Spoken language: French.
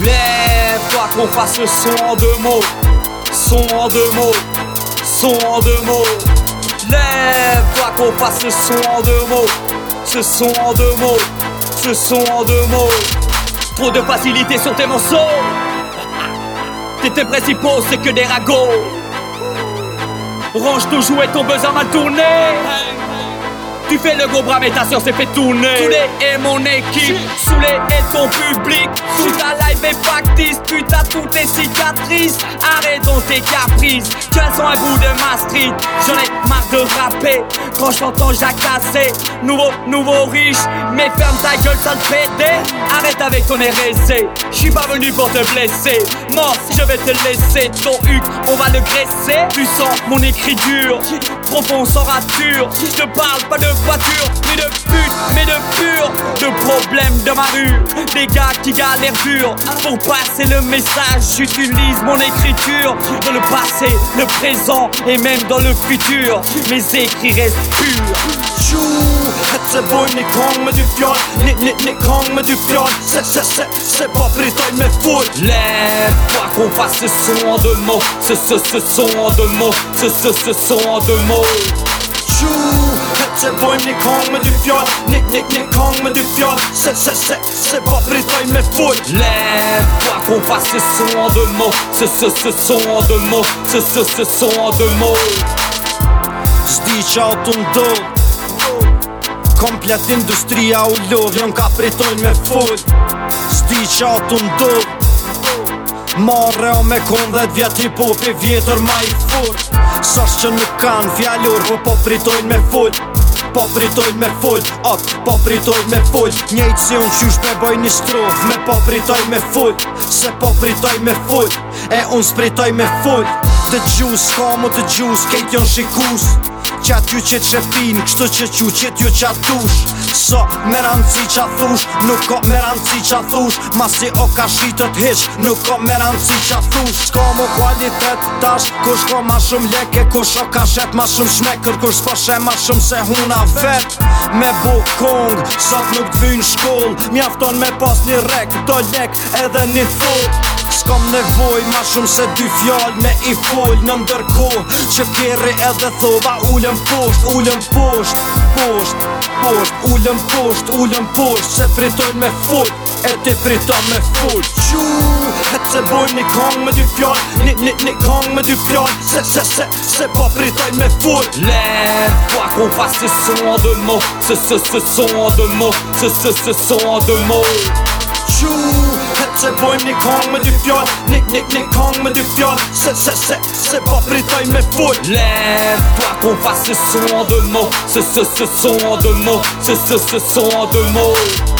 Lève-toi qu'on fasse le son en deux mots, son en deux mots, son en deux mots. Lève-toi qu'on fasse le son en deux mots, ce son en deux mots, ce son en deux mots. Trop de facilité sur tes morceaux. Tes principaux, c'est que des ragots. Range ton jouet, ton a mal tourné. Tu fais le gros bras mais ta soeur s'est fait tourner. Soulé et mon équipe Soulé et ton public. Sous ta live et factice Putain toutes tes cicatrices. Arrête donc tes caprices Tu as un bout de ma street J'en ai marre de rapper Quand j'entends jacasser Nouveau, nouveau riche Mais ferme ta gueule sale pédé. Arrête avec ton RSC J'suis pas venu pour te blesser. Mort je vais te laisser Ton huc on va le graisser. Tu sens mon écriture Profond sans rature. Je te parle pas de voiture, ni de pute, mais de pur, de problèmes de ma rue. Des gars qui galèrent dur pour passer le message. J'utilise mon écriture dans le passé, le présent et même dans le futur. Mes écrits restent purs. Tjo, hetseboy ni kom med du fjall Ni, ni, ni kom med du fjall C'est, c'est, c'est, c'est pas bryta med full Lève-toi qu'on fasse ce son en deux mots Ce, ce, ce son en deux mots Ce, ce, ce son en deux mots Tjo, hetseboy ni kom med du fjall Ni, ni, ni kom med du fjall C'est, c'est, c'est, c'est pas bryta med full Lève-toi qu'on fasse ce son en deux mots Ce, ce, ce son en deux mots Ce, ce, ce son en deux mots S'di që ato ndodh Komplet industria u lodh Jon ka pritojnë me full S'di që ato ndodh Marre o me kon dhe t'vjet hip-hopi vjetër ma i furt Sash që nuk kanë fjallur Po po pritojnë me full Po pritojnë me full Ak, po pritojnë me full Njejtë si unë qysh me boj një strof Me po pritoj me full Se po pritoj me full E unë s'pritoj me full Të gjus, ka mu të gjus Kejt jon shikus Qatë ju që të shefin, kështu që që qëtë ju qatë dush. So, me rëndësi qa thush, nuk ko me rëndësi qa thush. Masi o ka shqitët hiq, nuk ko me rëndësi qa thush. S'ka mu kualitet tash, kush ko ma shumë leke Kush o ka shet ma shumë shmekër, kush s'po she ma shumë se huna vet. Me bu kong, sot nuk t'vynë shkoll Mjafton me pas një rek, do lek edhe një full S'kom nevoj ma shumë se dy fjall me i full Në ndërko që keri edhe thova ullëm posht, ullëm posht, posht, posht Ullëm posht, ullëm posht, se pritojnë me full E ti priton me full Qu, het se boj një kong me dy fjall Një, një, një kong me dy fjall Se, se, se, se po pritojnë me full Lève-toi qu'on fasse ce son deux mots Ce, ce, ce son deux mots Ce, ce, ce son deux mots het se boj një kong me dy fjall Një, një, një kong me dy fjall Se, se, se, se po pritojnë me full. Lève-toi qu'on fasse ce son en deux mots. Ce, ce, ce son en deux mots. Ce, ce, ce son en deux mots